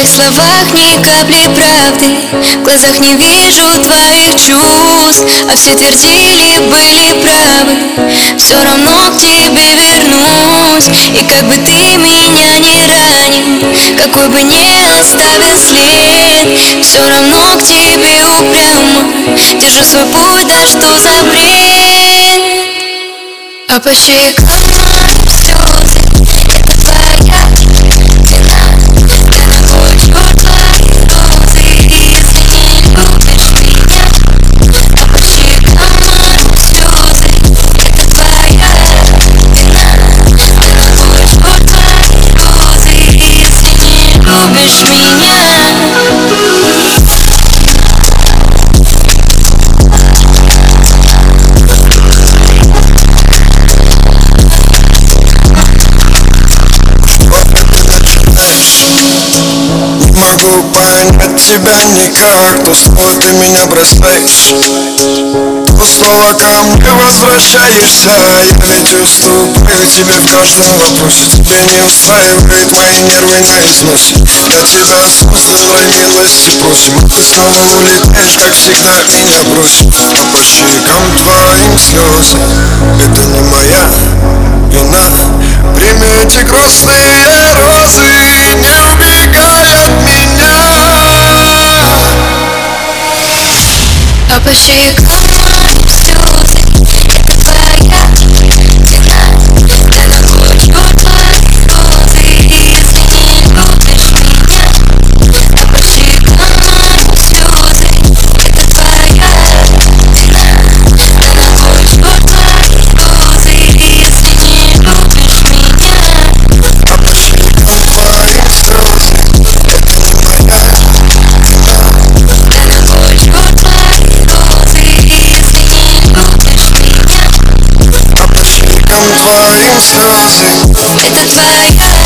твоих словах ни капли правды. В глазах не вижу твоих чувств. А все твердили, были правы. Все равно к тебе вернусь. И как бы ты меня не ранил Какой бы не оставил след Все равно к тебе упрямо Держу свой путь, да что за бред. А по щекам могу понять тебя никак То снова ты меня бросаешь снова ко мне возвращаешься Я ведь уступаю тебе в каждом вопросе Тебя не устраивает мои нервы на износе Я тебя ради милости просим ты снова улетаешь, как всегда меня бросишь А по щекам твоим слезы Это не моя вина. Прими эти грустные розы Не убегай от меня. А по щекам твои слезы Это твоя